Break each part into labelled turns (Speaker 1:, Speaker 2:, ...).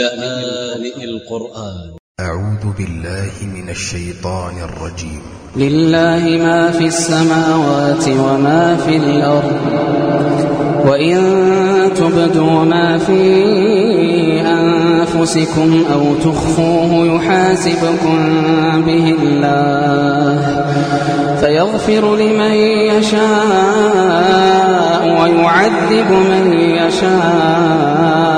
Speaker 1: لآن القرآن.
Speaker 2: أ ع و ذ ب ا ل ل ه من ا ل ش ي ط ا ن ا ل ج ي م
Speaker 3: لله ما في السماوات وما في الأرض وإن تبدوا ما في أنفسكم أو تخفوه يحاسبكم به الله فيغفر لمن يشاء ويعذب من يشاء.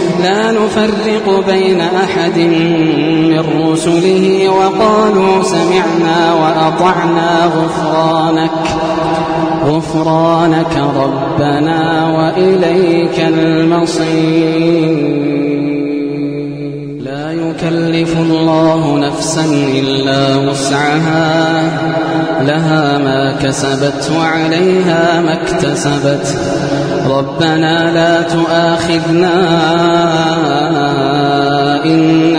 Speaker 3: لا نفرق بين أحد من رسله وقالوا سمعنا وأطعنا غفرانك. غفرانك ربنا وإليك المصير. لا يكلف الله نفسا إلا وسعها. لها ما كسبت وعليها ما اكتسبت. ربنا لا تؤاخذنا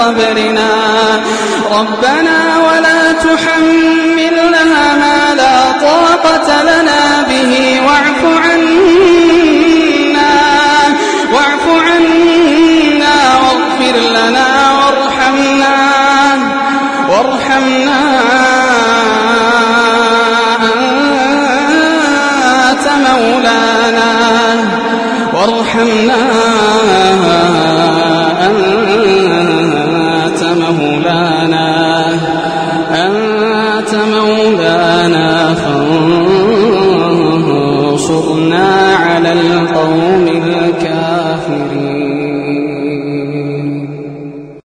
Speaker 3: قبلنا ربنا ولا تحملنا ما لا طاقة لنا به. واعف عنا. واعف عنا واغفر لنا وارحمنا. وارحمنا. أنت مولانا. وارحمنا. القوم